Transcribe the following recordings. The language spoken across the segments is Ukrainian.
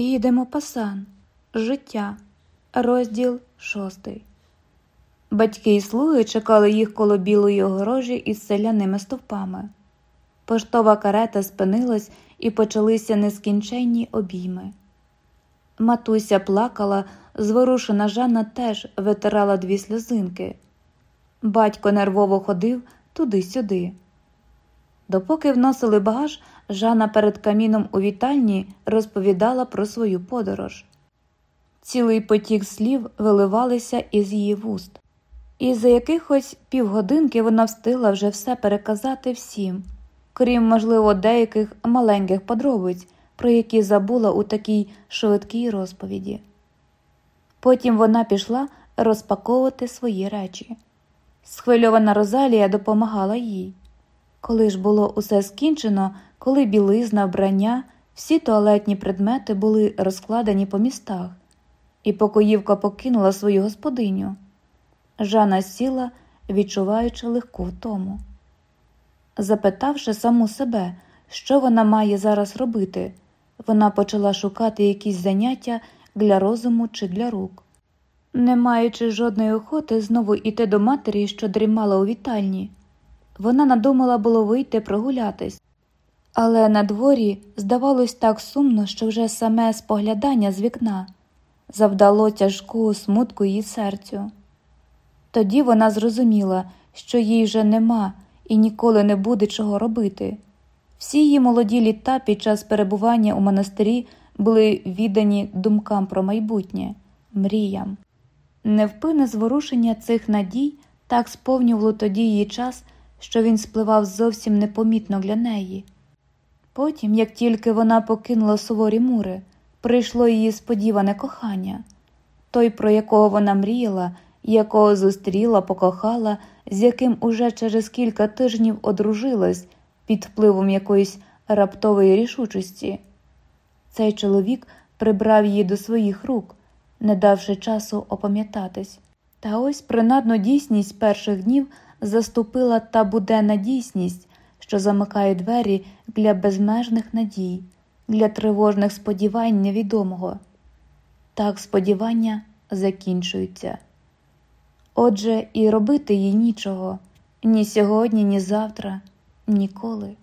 Їдемо пасан. Життя. Розділ шостий. Батьки і слуги чекали їх коло білої огорожі із селяними стовпами. Поштова карета спинилась і почалися нескінченні обійми. Матуся плакала, зворушена Жанна теж витирала дві сльозинки. Батько нервово ходив туди-сюди. Допоки вносили багаж, Жанна перед каміном у вітальні розповідала про свою подорож. Цілий потік слів виливалися із її вуст, і за якихось півгодинки вона встигла вже все переказати всім, крім, можливо, деяких маленьких подробиць, про які забула у такій швидкій розповіді. Потім вона пішла розпаковувати свої речі. Схвильована Розалія допомагала їй. Коли ж було усе скінчено, коли білизна, вбрання, всі туалетні предмети були розкладені по містах, і покоївка покинула свою господиню. Жана сіла, відчуваючи легку втому. Запитавши саму себе, що вона має зараз робити, вона почала шукати якісь заняття для розуму чи для рук. Не маючи жодної охоти знову йти до матері, що дрімала у вітальні, вона надумала було вийти прогулятись, але на дворі здавалось так сумно, що вже саме споглядання з вікна завдало тяжкого смутку її серцю. Тоді вона зрозуміла, що їй вже нема і ніколи не буде чого робити. Всі її молоді літа під час перебування у монастирі були віддані думкам про майбутнє, мріям. Невпинне зворушення цих надій так сповнювало тоді її час, що він спливав зовсім непомітно для неї. Потім, як тільки вона покинула суворі мури, прийшло її сподіване кохання, той, про якого вона мріяла, якого зустріла, покохала, з яким уже через кілька тижнів одружилась під впливом якоїсь раптової рішучості. Цей чоловік прибрав її до своїх рук, не давши часу опам'ятатись. Та ось принадну дійсність перших днів заступила та буденна дійсність, що замикає двері для безмежних надій, для тривожних сподівань невідомого. Так сподівання закінчуються. Отже, і робити їй нічого ні сьогодні, ні завтра, ніколи.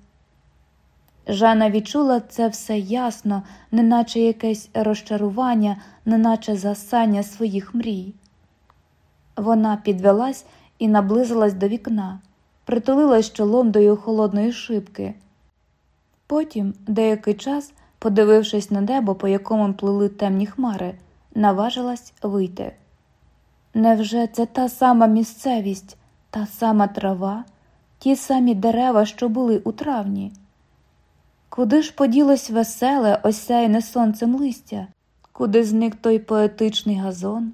Жанна відчула це все ясно, неначе якесь розчарування, неначе засання своїх мрій. Вона підвелась і наблизилась до вікна, притулилась чолом до його холодної шибки. Потім, деякий час, подивившись на небо, по якому плили темні хмари, наважилась вийти. Невже це та сама місцевість, та сама трава, ті самі дерева, що були у травні? Куди ж поділось веселе, осяйне сонцем листя, куди зник той поетичний газон?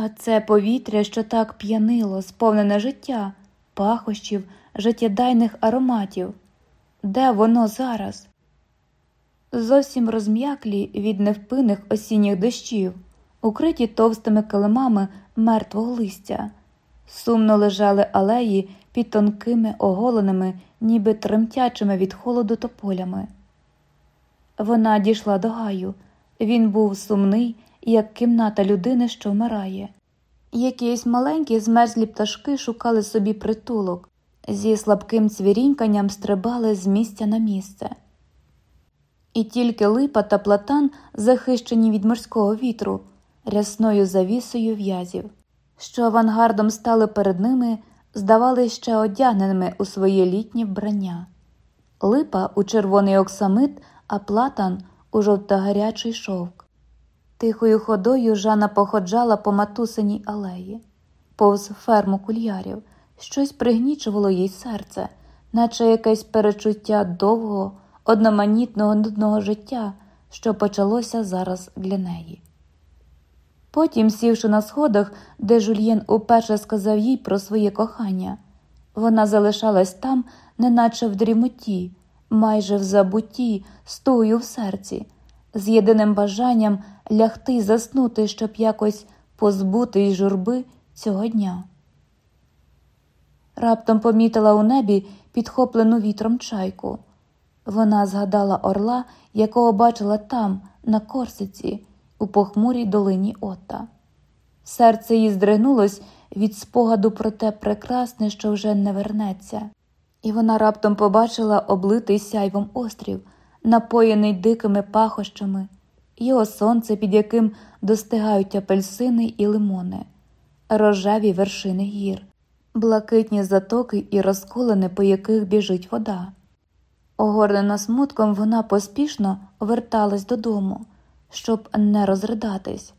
А це повітря, що так п'янило, сповнене життя, пахощів, життєдайних ароматів. Де воно зараз? Зовсім розм'яклі від невпинних осінніх дощів, укриті товстими килимами мертвого листя, сумно лежали алеї під тонкими оголеними, ніби тремтячими від холоду тополями. Вона дійшла до гаю. Він був сумний, як кімната людини, що вмирає. Якісь маленькі змерзлі пташки шукали собі притулок, зі слабким цвіріньканням стрибали з місця на місце. І тільки липа та платан, захищені від морського вітру, рясною завісою в'язів, що авангардом стали перед ними, здавали ще одягненими у своє літнє вбрання. Липа у червоний оксамит, а платан у жовтогарячий шовк. Тихою ходою Жана походжала по матусиній алеї, повз ферму кульярів, щось пригнічувало їй серце, наче якесь перечуття довгого, одноманітного нудного життя, що почалося зараз для неї. Потім, сівши на сходах, де Жульєн уперше сказав їй про своє кохання, вона залишалась там, неначе в дрімоті, майже в забутті, стою в серці, з єдиним бажанням лягти й заснути, щоб якось позбути із журби цього дня. Раптом помітила у небі підхоплену вітром чайку. вона згадала орла, якого бачила там, на Корсиці, у похмурій долині Ота. Серце її здригнулось від спогаду про те прекрасне, що вже не вернеться, і вона раптом побачила облитий сяйвом острів, напоєний дикими пахощами, його сонце, під яким достигають апельсини і лимони, рожеві вершини гір, блакитні затоки і розколини, по яких біжить вода. Огорнена смутком, вона поспішно верталась додому, щоб не розридатись.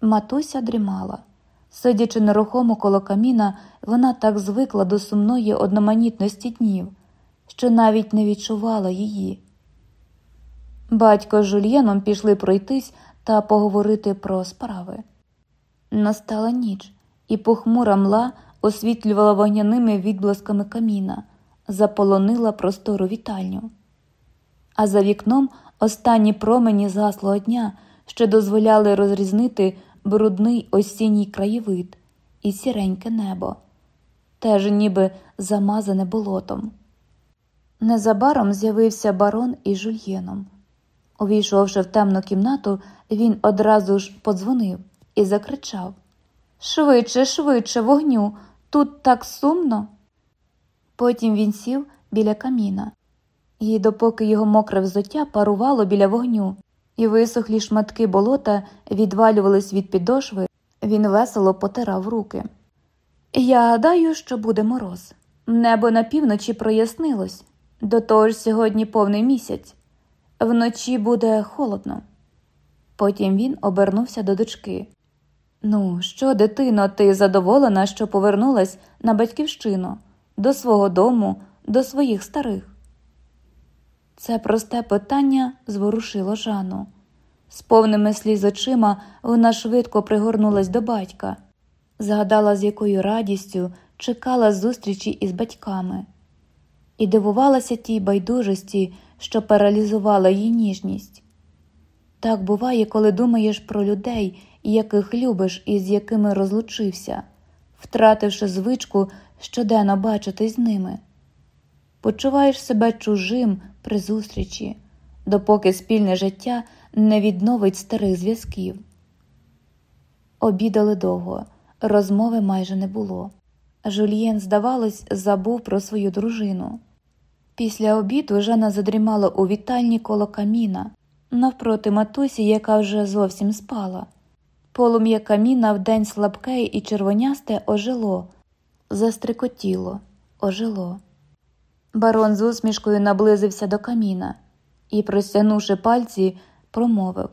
Матуся дрімала. Сидячи нерухомо коло каміна, вона так звикла до сумної одноманітності днів, що навіть не відчувала її. Батько з жульєном пішли пройтись та поговорити про справи. Настала ніч, і похмура мла освітлювала вогняними відблисками каміна, заполонила простору вітальню. А за вікном останні промені згаслого дня, що дозволяли розрізнити брудний осінній краєвид і сіреньке небо, теж ніби замазане болотом. Незабаром з'явився барон із жульєном. Увійшовши в темну кімнату, він одразу ж подзвонив і закричав Швидше, швидше, вогню, тут так сумно. Потім він сів біля каміна, і допоки його мокре взуття парувало біля вогню, і висохлі шматки болота відвалювались від підошви, він весело потирав руки. Я гадаю, що буде мороз. Небо на півночі прояснилось, до того ж сьогодні повний місяць. Вночі буде холодно. Потім він обернувся до дочки. Ну, що, дитино, ти задоволена, що повернулась на батьківщину, до свого дому, до своїх старих? Це просте питання зворушило Жанну. З повними сліз очима вона швидко пригорнулась до батька, згадала, з якою радістю чекала зустрічі із батьками, і дивувалася тій байдужості, що паралізувала її ніжність. Так буває, коли думаєш про людей, яких любиш і з якими розлучився, втративши звичку щоденно бачитись з ними. Почуваєш себе чужим при зустрічі, допоки спільне життя не відновить старих зв'язків. Обідали довго, розмови майже не було. Жульєн, здавалось, забув про свою дружину. Після обіду Жана задрімала у вітальні коло каміна, навпроти матусі, яка вже зовсім спала. Полум'я каміна вдень слабке і червонясте ожило, застрикотіло, ожило. Барон з усмішкою наблизився до каміна і, простягнувши пальці, промовив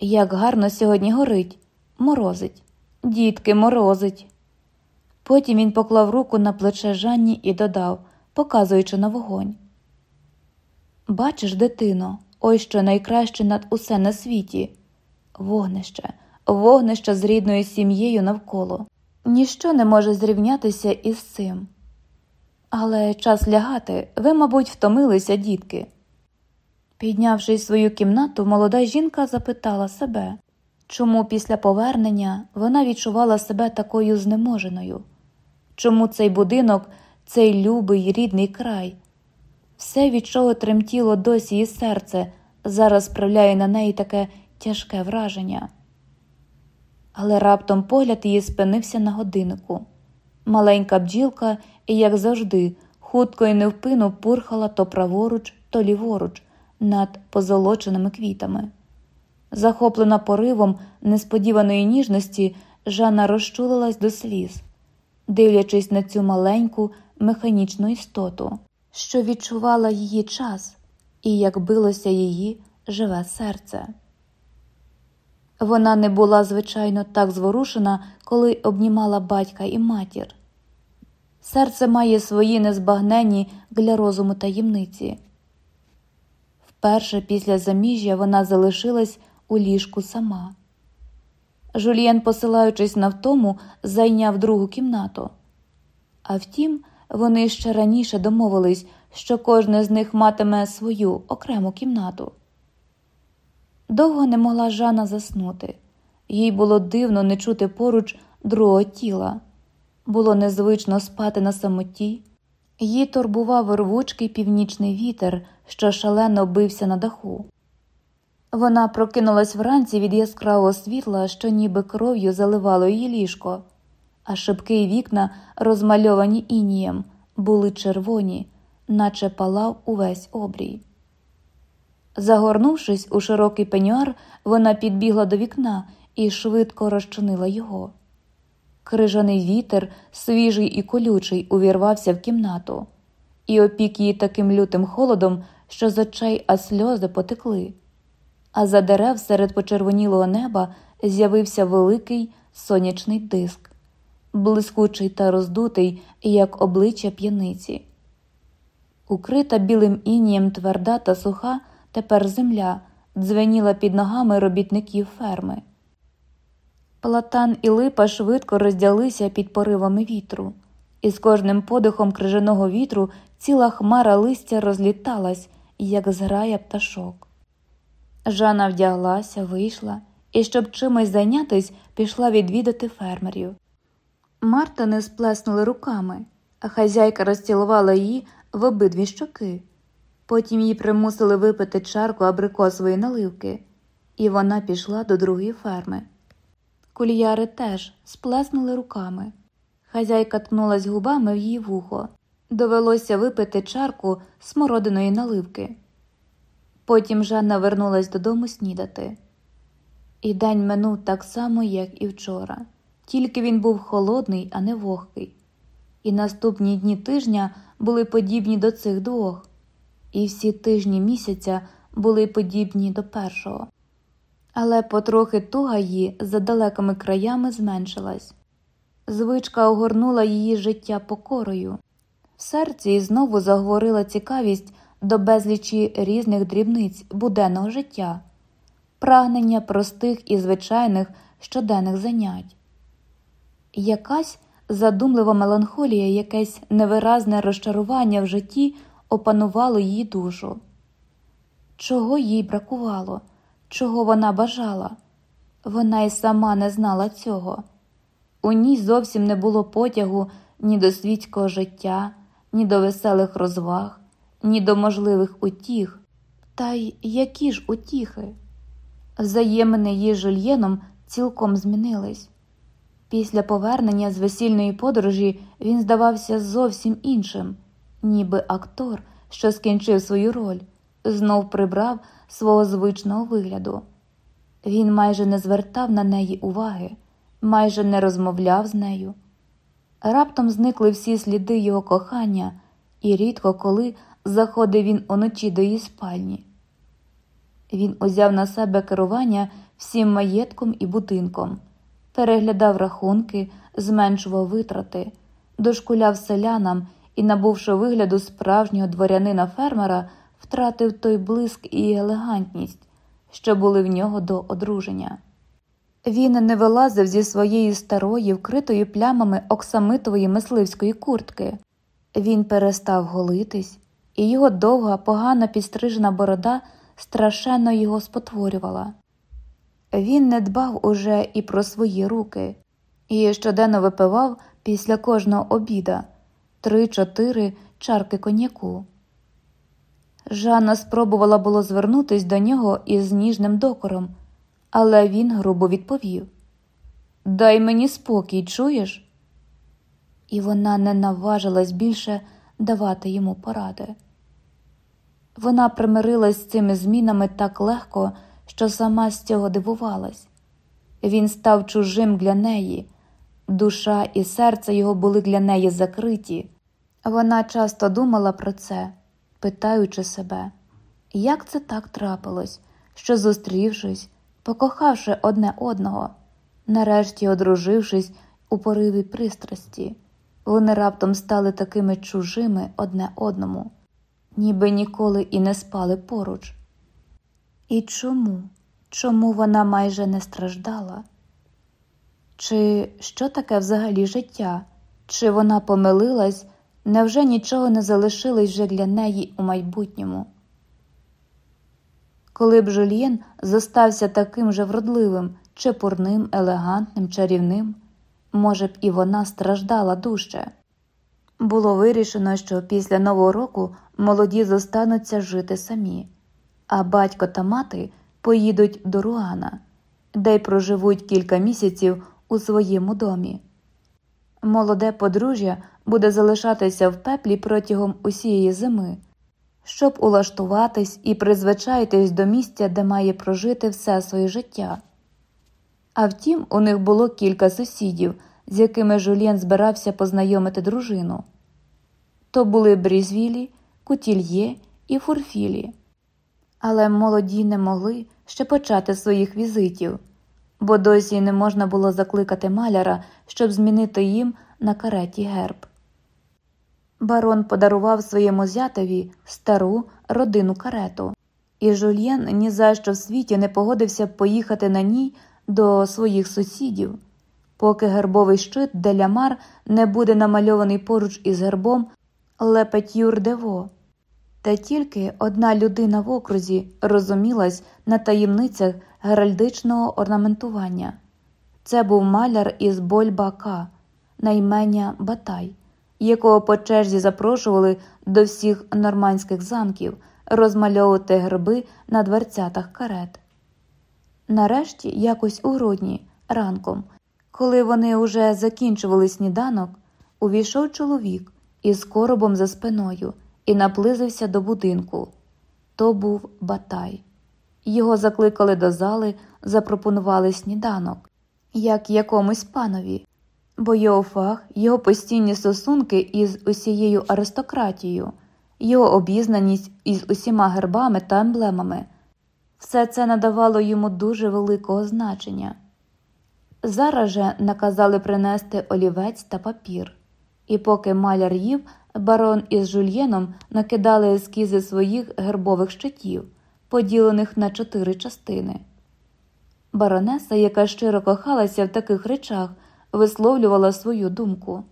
Як гарно сьогодні горить, морозить, дітки, морозить. Потім він поклав руку на плече Жанні і додав, показуючи на вогонь. Бачиш, дитино, ось що найкраще над усе на світі вогнище, вогнище з рідною сім'єю навколо. Ніщо не може зрівнятися із цим. Але час лягати, ви, мабуть, втомилися, дітки. Піднявшись свою кімнату, молода жінка запитала себе, чому після повернення вона відчувала себе такою знеможеною, чому цей будинок, цей любий рідний край, все, від чого тремтіло досі її серце, зараз справляє на неї таке тяжке враження. Але раптом погляд її спинився на годиннику. Маленька бджілка, як завжди, хутко і невпину пурхала то праворуч, то ліворуч над позолоченими квітами. Захоплена поривом несподіваної ніжності, Жанна розчулилась до сліз, дивлячись на цю маленьку механічну істоту, що відчувала її час і як билося її живе серце. Вона не була, звичайно, так зворушена, коли обнімала батька і матір. Серце має свої незбагнені для розуму таємниці. Вперше після заміжжя вона залишилась у ліжку сама. Жульєн, посилаючись на втому, зайняв другу кімнату. А втім, вони ще раніше домовились, що кожне з них матиме свою окрему кімнату. Довго не могла Жана заснути, їй було дивно не чути поруч другого тіла, було незвично спати на самоті, Її турбував рвучкий північний вітер, що шалено бився на даху. Вона прокинулась вранці від яскравого світла, що ніби кров'ю заливало її ліжко, а шибки й вікна, розмальовані інієм, були червоні, наче палав увесь обрій. Загорнувшись у широкий пеньуар, вона підбігла до вікна і швидко розчинила його. Крижаний вітер, свіжий і колючий, увірвався в кімнату, і опік її таким лютим холодом, що з очей аж сльози потекли. А за дерев серед почервонілого неба з'явився великий сонячний диск, блискучий та роздутий, як обличчя п'яниці. Укрита білим інієм тверда та суха тепер земля дзвеніла під ногами робітників ферми. Платан і липа швидко роздялися під поривами вітру, і з кожним подихом крижаного вітру ціла хмара листя розліталась, як зграя пташок. Жанна вдяглася, вийшла і, щоб чимось зайнятись, пішла відвідати фермерів. Марта не сплеснули руками, а хазяйка розцілувала її в обидві щоки. Потім її примусили випити чарку абрикосової наливки, і вона пішла до другої ферми. Кульяри теж сплеснули руками. Хазяйка ткнулась губами в її вухо. Довелося випити чарку смородиної наливки. Потім Жанна вернулась додому снідати. І день минув так само, як і вчора, тільки він був холодний, а не вогкий. І наступні дні тижня були подібні до цих двох, і всі тижні місяця були подібні до першого. Але потрохи туга її за далекими краями зменшилась. Звичка огорнула її життя покорою. В серці знову заговорила цікавість до безлічі різних дрібниць буденного життя, прагнення простих і звичайних щоденних занять. Якась задумлива меланхолія, якесь невиразне розчарування в житті опанувало її душу. Чого їй бракувало, чого вона бажала? Вона й сама не знала цього. У ній зовсім не було потягу ні до світського життя, ні до веселих розваг, ні до можливих утіх. Та й які ж утіхи? Взаємини її Жульєном цілком змінились. Після повернення з весільної подорожі він здавався зовсім іншим, ніби актор, що скінчив свою роль, знов прибрав свого звичного вигляду. Він майже не звертав на неї уваги, майже не розмовляв з нею. Раптом зникли всі сліди його кохання, і рідко коли заходив він уночі до її спальні. Він узяв на себе керування всім маєтком і будинком, переглядав рахунки, зменшував витрати, дошкуляв селянам і, набувши вигляду справжнього дворянина фермера, втратив той блиск і елегантність, що були в нього до одруження. Він не вилазив зі своєї старої, вкритої плямами оксамитової мисливської куртки. Він перестав голитись, і його довга, погано підстрижена борода страшенно його спотворювала. Він не дбав уже і про свої руки, і щоденно випивав після кожного обіда три-чотири чарки коньяку. Жанна спробувала було звернутись до нього із ніжним докором, але він грубо відповів Дай мені спокій, чуєш? І вона не наважилась більше давати йому поради. Вона примирилась з цими змінами так легко, що сама з цього дивувалась. Він став чужим для неї, душа і серце його були для неї закриті. Вона часто думала про це, питаючи себе, як це так трапилось, що, зустрівшись, покохавши одне одного, нарешті одружившись у пориві пристрасті, вони раптом стали такими чужими одне одному ніби ніколи і не спали поруч. І чому? Чому вона майже не страждала? Чи що таке взагалі життя? Чи вона помилилась, невже нічого не залишилось вже для неї у майбутньому? Коли б Жульєн зостався таким же вродливим, чепурним, елегантним, чарівним, може б, і вона страждала дужче. Було вирішено, що після Нового року молоді зостануться жити самі, а батько та мати поїдуть до Руана, де й проживуть кілька місяців у своєму домі. Молоде подружжя буде залишатися в пеплі протягом усієї зими, щоб улаштуватись і призвичаїтись до місця, де має прожити все своє життя. А втім, у них було кілька сусідів, з якими Жульєн збирався познайомити дружину. То були Брізвілі, Кутільє і Фурфілі. Але молоді не могли ще почати своїх візитів, бо досі не можна було закликати маляра, щоб змінити їм на кареті герб. Барон подарував своєму зятеві стару родину карету, і Жульєн ні за що в світі не погодився поїхати на ній до своїх сусідів, поки гербовий щит Делямар не буде намальований поруч із гербом Лепетюр Дево. Та тільки одна людина в окрузі розумілась на таємницях геральдичного орнаментування. Це був маляр із Больбака, на імення Батай, якого по черзі запрошували до всіх нормандських замків розмальовувати герби на дверцятах карет. Нарешті, якось у грудні, ранком, коли вони уже закінчували сніданок, увійшов чоловік із коробом за спиною і наблизився до будинку. То був Батай. Його закликали до зали, запропонували сніданок, як якомусь панові, бо його фах, його постійні стосунки із усією аристократією, його обізнаність із усіма гербами та емблемами. Все це надавало йому дуже великого значення. Зараз же наказали принести олівець та папір, і поки маляр їв, барон із жульєном накидали ескізи своїх гербових щитів, поділених на чотири частини. Баронеса, яка щиро кохалася в таких речах, висловлювала свою думку.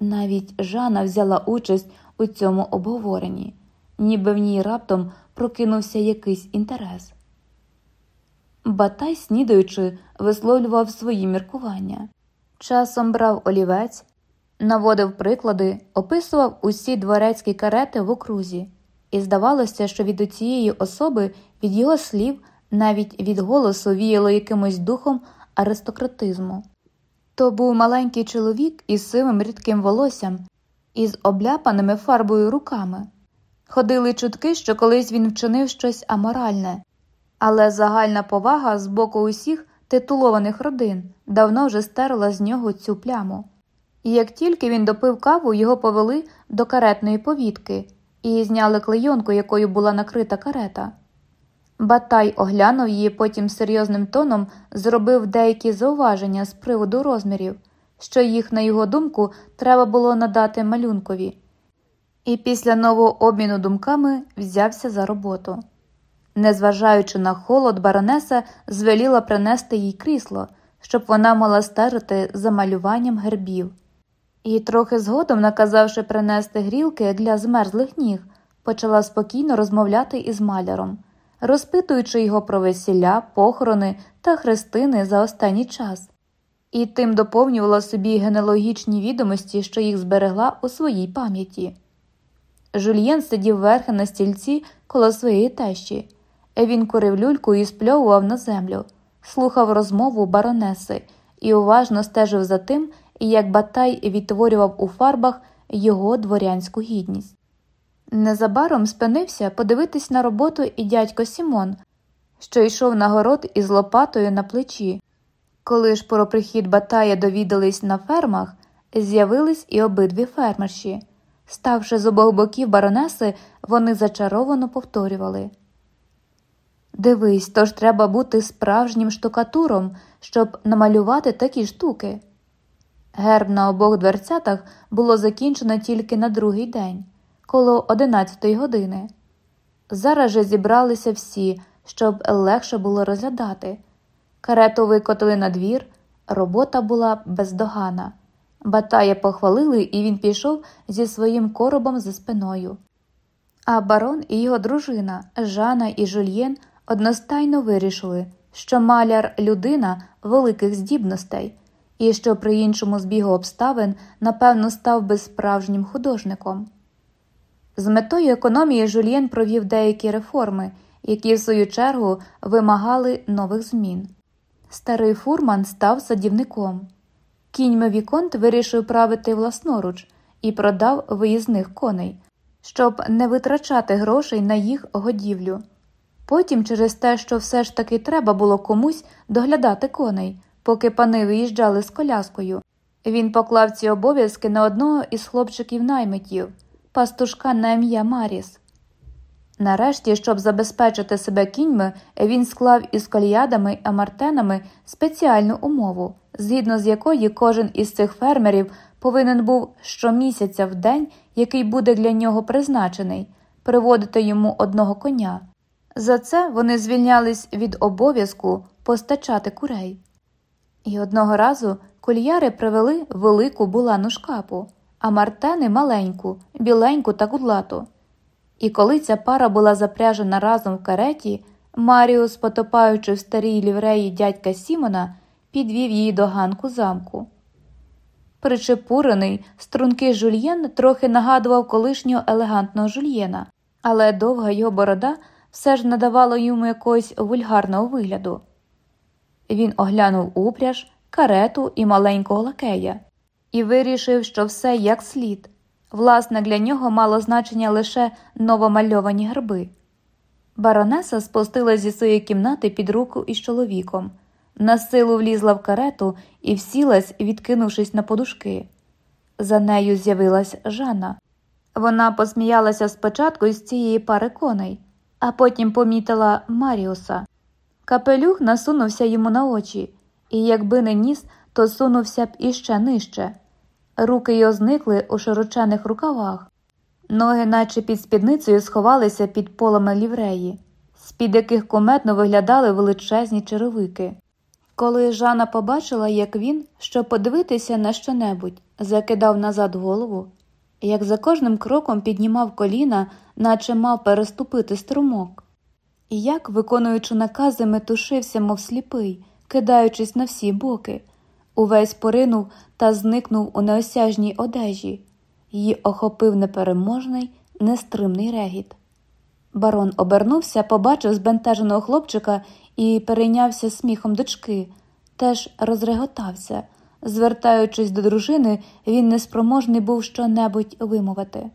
Навіть Жана взяла участь у цьому обговоренні, ніби в ній раптом прокинувся якийсь інтерес. Батай, снідаючи, висловлював свої міркування. Часом брав олівець, наводив приклади, описував усі дворецькі карети в окрузі, і здавалося, що від цієї особи, від його слів, навіть від голосу віяло якимось духом аристократизму. То був маленький чоловік із сивим рідким волоссям, із обляпаними фарбою руками. Ходили чутки, що колись він вчинив щось аморальне, але загальна повага з боку усіх титулованих родин давно вже стерла з нього цю пляму. І як тільки він допив каву, його повели до каретної повітки і зняли клейонку, якою була накрита карета. Батай оглянув її, потім серйозним тоном зробив деякі зауваження з приводу розмірів, що їх, на його думку, треба було надати малюнкові і після нового обміну думками взявся за роботу. Незважаючи на холод, баронеса звеліла принести їй крісло, щоб вона мала стежити за малюванням гербів. І, трохи згодом, наказавши принести грілки для змерзлих ніг, почала спокійно розмовляти із маляром, розпитуючи його про весілля, похорони та хрестини за останній час, і тим доповнювала собі генеалогічні відомості, що їх зберегла у своїй пам'яті. Жульєн сидів верхи на стільці коло своєї тещі. Він курив люльку і спльовував на землю, слухав розмову баронеси і уважно стежив за тим, як Батай відтворював у фарбах його дворянську гідність. Незабаром спинився подивитись на роботу і дядько Сімон, що йшов на город із лопатою на плечі. Коли ж про прихід Батая довідались на фермах, з'явились і обидві фермерші. Ставши з обох боків баронеси, вони зачаровано повторювали Дивись, то ж треба бути справжнім штукатуром, щоб намалювати такі штуки. Герб на обох дверцятах було закінчено тільки на другий день, коло одинадцятої години. Зараз же зібралися всі, щоб легше було розглядати. Карету викотили на двір, робота була бездогана. Батая похвалили, і він пішов зі своїм коробом за спиною. А барон і його дружина Жана і Жульєн одностайно вирішили, що маляр людина великих здібностей, і що при іншому збігу обставин, напевно, став би справжнім художником. З метою економії Жульєн провів деякі реформи, які, в свою чергу, вимагали нових змін. Старий фурман став садівником. Кінь Мевіконт вирішив правити власноруч і продав виїзних коней, щоб не витрачати грошей на їх годівлю. Потім, через те, що все ж таки треба було комусь доглядати коней, поки пани виїжджали з коляскою, він поклав ці обов'язки на одного із хлопчиків наймитів, пастушка на ім'я Маріс. Нарешті, щоб забезпечити себе кіньми, він склав із кольядами і амартенами спеціальну умову, згідно з якої кожен із цих фермерів повинен був щомісяця в день, який буде для нього призначений, приводити йому одного коня. За це вони звільнялись від обов'язку постачати курей. І одного разу кольяри привели велику булану шкапу, а мартени маленьку, біленьку та кудлату. І коли ця пара була запряжена разом в кареті, Маріус, потопаючи в старій лівреї дядька Сімона, підвів її до ганку замку. Причепурений, стрункий жульєн трохи нагадував колишнього елегантного жульєна, але довга його борода все ж надавала йому якогось вульгарного вигляду. Він оглянув упряж, карету і маленького лакея і вирішив, що все як слід. Власне, для нього мало значення лише новомальовані герби. Баронеса спустилась зі своєї кімнати під руку із чоловіком, на силу влізла в карету і всілась, відкинувшись на подушки. За нею з'явилась Жанна. Вона посміялася спочатку із цієї пари коней, а потім помітила Маріуса. Капелюх насунувся йому на очі, і якби не ніс, то сунувся б іще нижче. Руки його зникли у широчених рукавах, ноги, наче під спідницею, сховалися під полами лівреї, з-під яких куметно виглядали величезні черевики. Коли Жанна побачила, як він, щоб подивитися на що-небудь, закидав назад голову, як за кожним кроком піднімав коліна, наче мав переступити струмок, і як, виконуючи накази, метушився, мов сліпий, кидаючись на всі боки увесь поринув та зникнув у неосяжній одежі, її охопив непереможний, нестримний регіт. Барон обернувся, побачив збентеженого хлопчика і перейнявся сміхом дочки, теж розреготався. Звертаючись до дружини, він неспроможний був щонебудь вимовити.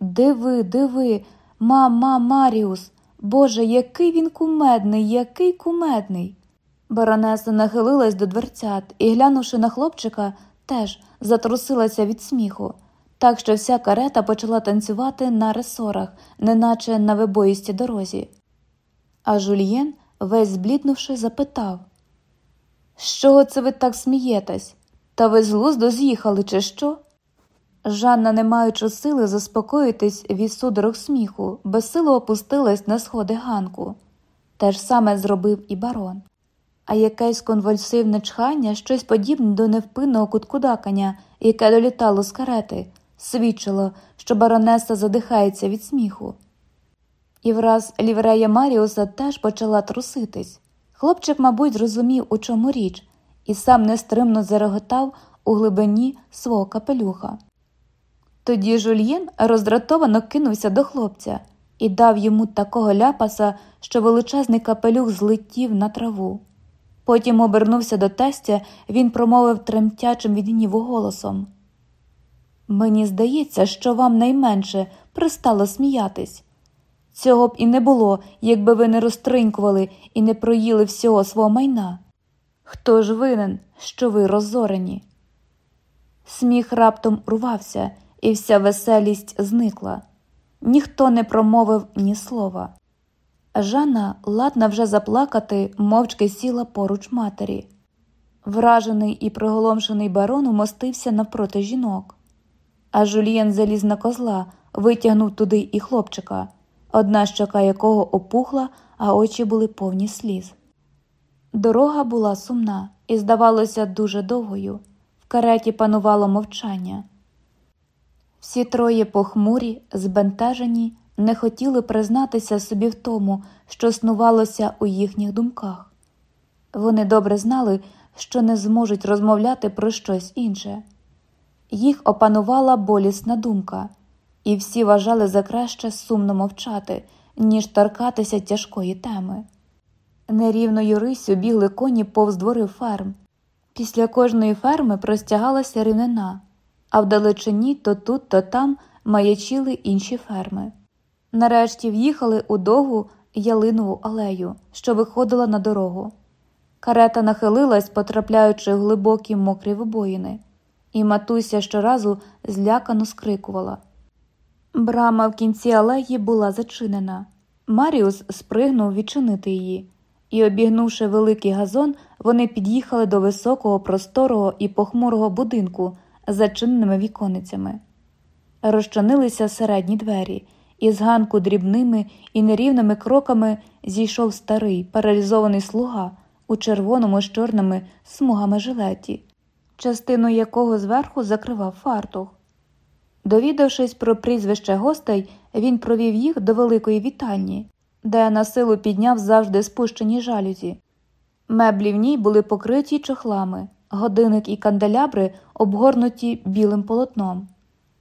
Диви, диви, мама Маріус, Боже, який він кумедний, який кумедний. Баронеса нахилилась до дверцят і, глянувши на хлопчика, теж затрусилася від сміху, так що вся карета почала танцювати на ресорах, неначе на вибоїстій дорозі. А Жульєн, весь збліднувши, запитав З чого це ви так смієтесь? Та ви з глузду з'їхали, чи що? Жанна, не маючи сили заспокоїтись від судорог сміху, безсило опустилась на сходи ганку. Те ж саме зробив і барон а якесь конвульсивне чхання, щось подібне до невпинного куткудакання, яке долітало з карети, свідчило, що баронеса задихається від сміху. І враз ліврея Маріуса теж почала труситись. Хлопчик, мабуть, зрозумів, у чому річ, і сам нестримно зареготав у глибині свого капелюха. Тоді жульєн роздратовано кинувся до хлопця і дав йому такого ляпаса, що величезний капелюх злетів на траву. Потім обернувся до тестя, він промовив тремтячим від гніву голосом. Мені здається, що вам найменше пристало сміятись. Цього б і не було, якби ви не розтринькували і не проїли всього свого майна. Хто ж винен, що ви розорені? Сміх раптом урвався, і вся веселість зникла. Ніхто не промовив ні слова. Жанна, ладна вже заплакати, мовчки сіла поруч матері. Вражений і приголомшений барон умостився навпроти жінок. А Жульєн заліз на козла, витягнув туди і хлопчика, одна щока якого опухла, а очі були повні сліз. Дорога була сумна і, здавалося, дуже довгою. В кареті панувало мовчання. Всі троє похмурі, збентежені, не хотіли признатися собі в тому, що снувалося у їхніх думках. Вони добре знали, що не зможуть розмовляти про щось інше. Їх опанувала болісна думка, і всі вважали за краще сумно мовчати, ніж торкатися тяжкої теми. Нерівною рисю бігли коні повз двори ферм. Після кожної ферми простягалася рівнина, а вдалечині то тут, то там маячили інші ферми. Нарешті в'їхали у довгу ялинову алею, що виходила на дорогу. Карета нахилилась, потрапляючи в глибокі мокрі вибоїни, і матуся щоразу злякано скрикувала. Брама в кінці алеї була зачинена. Маріус спригнув відчинити її, і, обігнувши великий газон, вони під'їхали до високого, просторого і похмурого будинку зачиненими віконицями. Розчинилися середні двері, і з ганку дрібними і нерівними кроками зійшов старий паралізований слуга у червоному з чорними смугами жилеті, частину якого зверху закривав фартух. Довідавшись про прізвище гостей, він провів їх до великої вітальні, де на силу підняв завжди спущені жалюзі. Меблі в ній були покриті чохлами, годинник і канделябри обгорнуті білим полотном,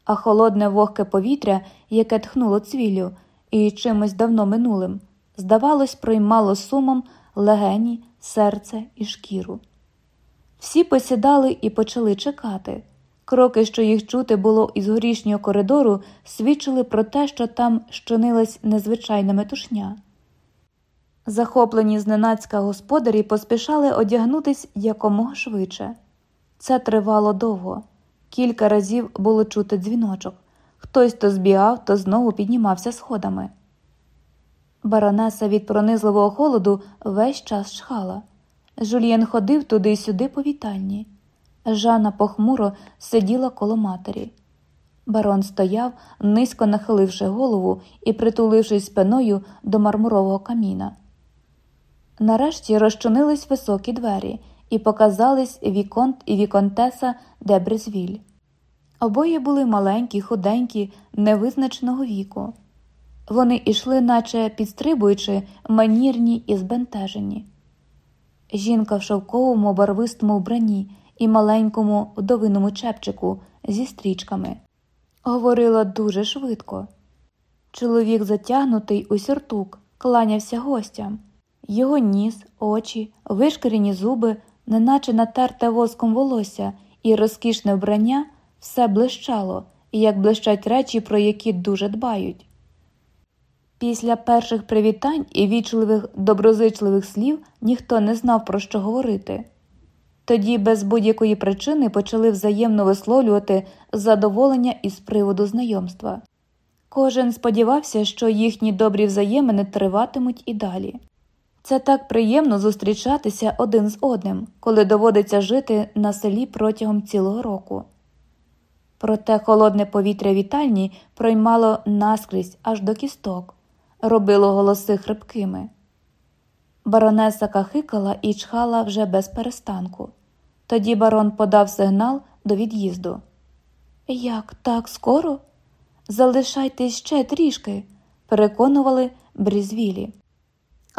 а холодне вогке повітря, яке тхнуло цвіллю і чимось давно минулим, здавалось, проймало сумом легені, серце і шкіру. Всі посідали і почали чекати. Кроки, що їх чути було із горішнього коридору, свідчили про те, що там щинилась незвичайна метушня. Захоплені зненацька господарі поспішали одягнутись якомога швидше. Це тривало довго. Кілька разів було чути дзвіночок. Хтось то збігав, то знову піднімався сходами. Баронеса від пронизливого холоду весь час чхала. Жульєн ходив туди й сюди по вітальні. Жанна похмуро сиділа коло матері. Барон стояв, низько нахиливши голову і притулившись спиною до мармурового каміна. Нарешті розчинились високі двері і показались Віконт і Віконтеса де Брезвіль. Обоє були маленькі, худенькі, невизначеного віку. Вони йшли, наче підстрибуючи, манірні і збентежені. Жінка в шовковому барвистому вбранні і маленькому вдовиному чепчику зі стрічками. Говорила дуже швидко. Чоловік, затягнутий у сюртук, кланявся гостям. Його ніс, очі, вишкірені зуби, неначе натерте воском волосся і розкішне вбрання все блищало, як блищать речі, про які дуже дбають. Після перших привітань і вічливих доброзичливих слів ніхто не знав, про що говорити. Тоді без будь-якої причини почали взаємно висловлювати задоволення із приводу знайомства. Кожен сподівався, що їхні добрі взаємини триватимуть і далі. Це так приємно зустрічатися один з одним, коли доводиться жити на селі протягом цілого року. Проте холодне повітря вітальні проймало наскрізь аж до кісток, робило голоси хрипкими. Баронеса кахикала і чхала вже без перестанку. Тоді барон подав сигнал до від'їзду. Як так скоро? Залишайтесь ще трішки, переконували брізвілі.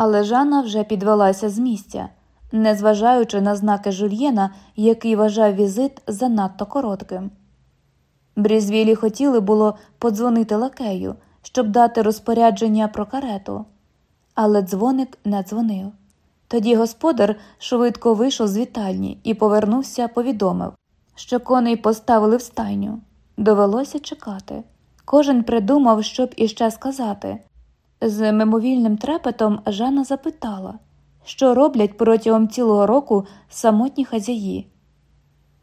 Але Жанна вже підвелася з місця, незважаючи на знаки жульєна, який вважав візит занадто коротким. Брізвілі хотіли було подзвонити лакею, щоб дати розпорядження про карету, але дзвоник не дзвонив. Тоді господар швидко вийшов з вітальні і повернувся, повідомив, що коней поставили в стайню. Довелося чекати. Кожен придумав, щоб іще сказати. З мимовільним трепетом Жанна запитала, що роблять протягом цілого року самотні хазяї.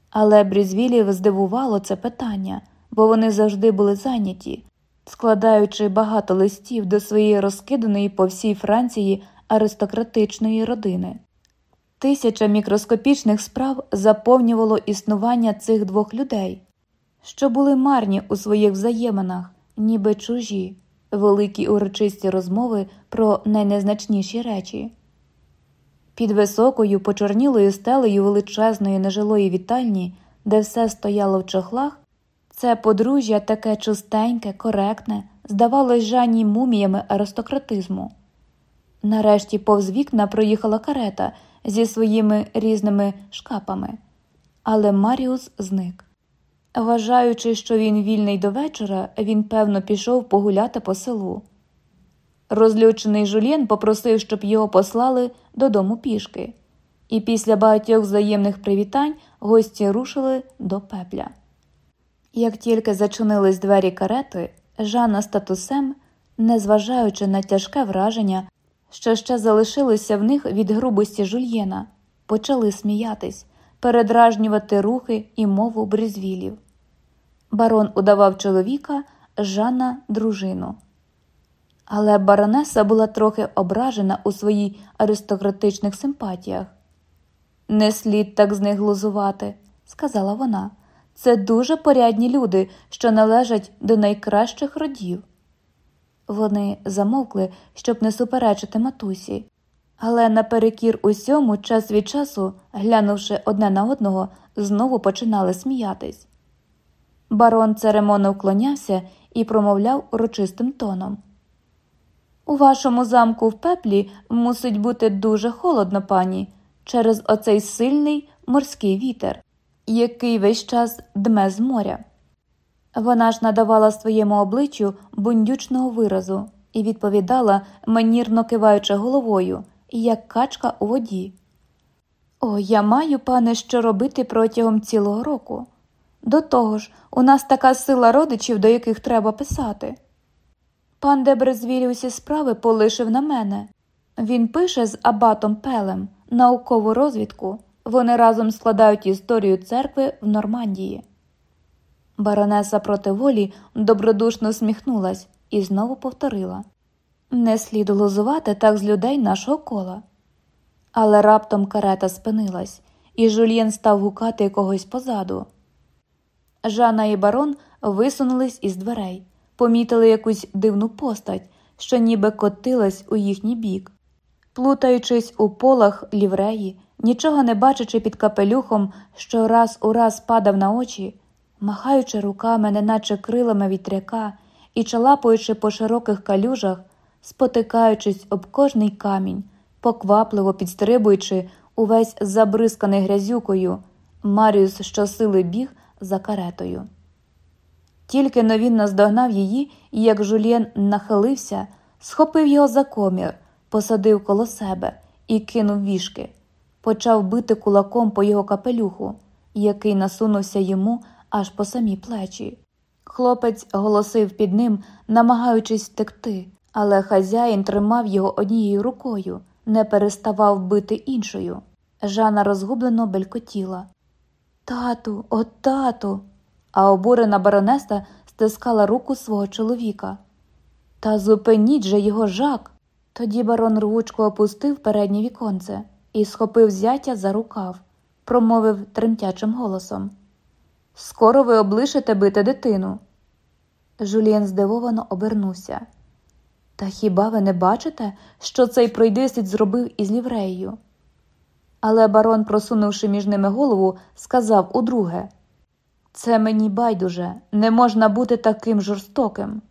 Але Брізвілів здивувало це питання, бо вони завжди були зайняті, складаючи багато листів до своєї розкиданої по всій Франції аристократичної родини. Тисяча мікроскопічних справ заповнювало існування цих двох людей, що були марні у своїх взаєминах, ніби чужі, великі урочисті розмови про найнезначніші речі. Під високою, почорнілою стелею величезної нежилої вітальні, де все стояло в чохлах, це подружжя таке чистеньке, коректне, здавалось жанні муміями аристократизму. Нарешті повз вікна проїхала карета зі своїми різними шкапами, але Маріус зник. Вважаючи, що він вільний до вечора, він певно пішов погуляти по селу. Розлючений Жульєн попросив, щоб його послали додому пішки, і після багатьох взаємних привітань гості рушили до пепля. Як тільки зачинились двері карети, Жанна з татусем, незважаючи на тяжке враження, що ще залишилося в них від грубості жульєна, почали сміятись, передражнювати рухи і мову брізвілів. Барон удавав чоловіка, Жанна дружину. Але баронеса була трохи ображена у своїй аристократичних симпатіях. Не слід так з них глузувати, сказала вона. Це дуже порядні люди, що належать до найкращих родів. Вони замовкли, щоб не суперечити матусі, але наперекір усьому, час від часу, глянувши одне на одного, знову починали сміятись. Барон церемонно вклонявся і промовляв урочистим тоном. У вашому замку в пеплі мусить бути дуже холодно, пані, через оцей сильний морський вітер, який весь час дме з моря. Вона ж надавала своєму обличчю бундючного виразу і відповідала, манірно киваючи головою, як качка у воді. О, я маю, пане, що робити протягом цілого року. До того ж, у нас така сила родичів, до яких треба писати. Пан Дебрезвіль усі справи полишив на мене. Він пише з Абатом Пелем наукову розвідку. Вони разом складають історію церкви в Нормандії. Баронеса проти волі добродушно усміхнулась і знову повторила не слід глузувати так з людей нашого кола. Але раптом карета спинилась, і Жульєн став гукати когось позаду. Жанна і барон висунулись із дверей, помітили якусь дивну постать, що ніби котилась у їхній бік. Плутаючись у полах лівреї, нічого не бачачи під капелюхом, що раз у раз падав на очі, махаючи руками, неначе крилами вітряка, і чалапаючи по широких калюжах, спотикаючись об кожний камінь, поквапливо підстрибуючи увесь забризканий грязюкою, Маріус щосили біг за каретою. Тільки но він наздогнав її, і як жульєн нахилився, схопив його за комір, посадив коло себе і кинув вішки, почав бити кулаком по його капелюху, який насунувся йому аж по самі плечі. Хлопець голосив під ним, намагаючись втекти, але хазяїн тримав його однією рукою, не переставав бити іншою. Жана розгублено белькотіла. Тату, о тату. А обурена баронеса стискала руку свого чоловіка. Та зупиніть же його жак. Тоді барон рвучко опустив переднє віконце і схопив зятя за рукав, промовив тремтячим голосом. Скоро ви облишите бити дитину. Жулієн здивовано обернувся. Та хіба ви не бачите, що цей пройдисить зробив із лівреєю? Але барон, просунувши між ними голову, сказав удруге Це мені байдуже, не можна бути таким жорстоким.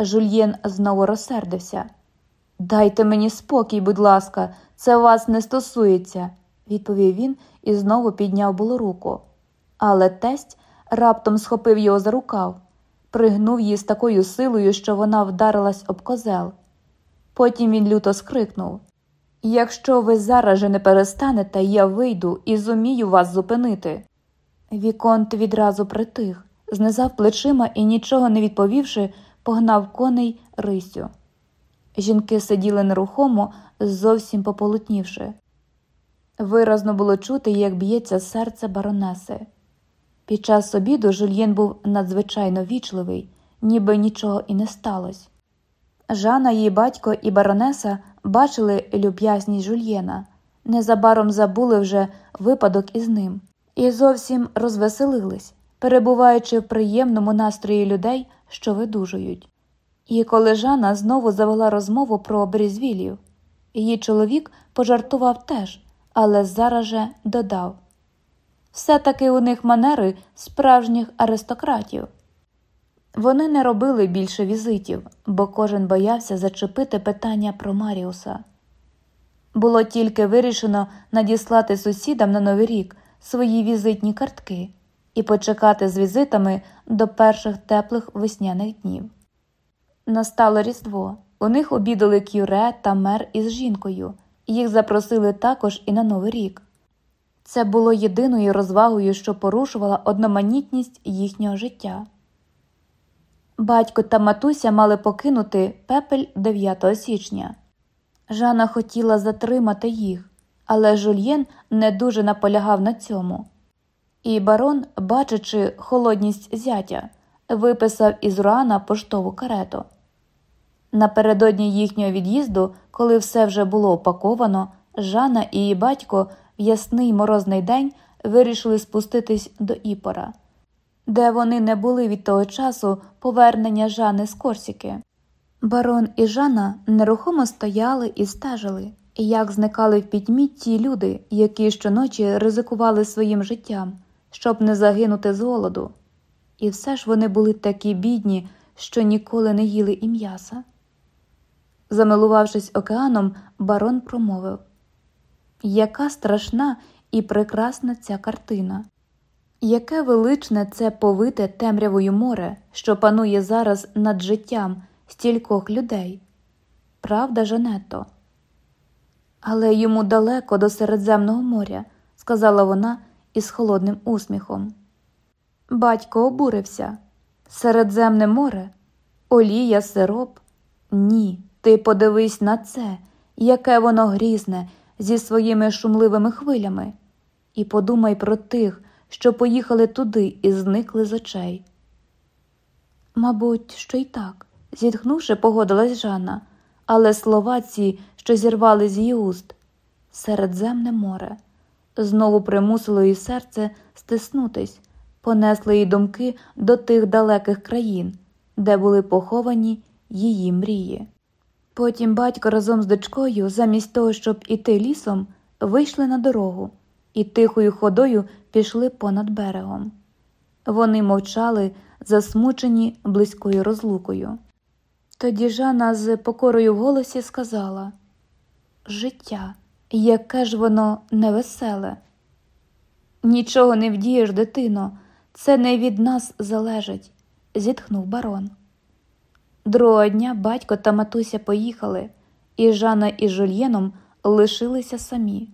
Жульєн знову розсердився. Дайте мені спокій, будь ласка, це вас не стосується, відповів він і знову підняв було руку. Але тесть раптом схопив його за рукав, пригнув її з такою силою, що вона вдарилась об козел. Потім він люто скрикнув Якщо ви зараз же не перестанете, я вийду і зумію вас зупинити. Віконт відразу притих, знизав плечима і, нічого не відповівши, погнав коней рисю. Жінки сиділи нерухомо, зовсім пополотнівши. Виразно було чути, як б'ється серце баронеси. Під час обіду Жульєн був надзвичайно вічливий, ніби нічого і не сталося. Жана, її батько і баронеса бачили люб'язність жульєна, незабаром забули вже випадок із ним і зовсім розвеселились, перебуваючи в приємному настрої людей, що видужують. І коли Жана знову завела розмову про Брізвілів, її чоловік пожартував теж, але зараз же додав все таки у них манери справжніх аристократів. Вони не робили більше візитів, бо кожен боявся зачепити питання про Маріуса. Було тільки вирішено надіслати сусідам на Новий рік свої візитні картки і почекати з візитами до перших теплих весняних днів. Настало Різдво. У них обідали кюре та мер із жінкою, їх запросили також і на Новий рік. Це було єдиною розвагою, що порушувала одноманітність їхнього життя. Батько та матуся мали покинути пепель 9 січня. Жанна хотіла затримати їх, але Жульєн не дуже наполягав на цьому. І барон, бачачи холодність зятя, виписав із Руана поштову карету. Напередодні їхнього від'їзду, коли все вже було опаковано, Жанна і її батько в ясний морозний день вирішили спуститись до Іпора, де вони не були від того часу повернення Жани з Корсіки. Барон і Жанна нерухомо стояли і стежили, як зникали в пітьмі ті люди, які щоночі ризикували своїм життям, щоб не загинути з голоду. І все ж вони були такі бідні, що ніколи не їли і м'яса. Замилувавшись океаном, барон промовив Яка страшна і прекрасна ця картина! Яке величне це повите темрявою море, що панує зараз над життям стількох людей. Правда, Жанетто? Але йому далеко до Середземного моря, сказала вона із холодним усміхом. Батько обурився. Середземне море, олія, сироп? Ні, ти подивись на це, яке воно грізне зі своїми шумливими хвилями, і подумай про тих, що поїхали туди і зникли з очей. Мабуть, що й так, зітхнувши, погодилась Жанна, але слова ці, що зірвали з її уст, Середземне море, знову примусило її серце стиснутись, понесли її думки до тих далеких країн, де були поховані її мрії. Потім батько разом з дочкою, замість того, щоб іти лісом, вийшли на дорогу і тихою ходою пішли понад берегом. Вони мовчали, засмучені близькою розлукою. Тоді Жанна з покорою в голосі сказала Життя, яке ж воно невеселе. Нічого не вдієш, дитино, це не від нас залежить, зітхнув барон. Другого дня батько та матуся поїхали, і Жанна із Жульєном лишилися самі.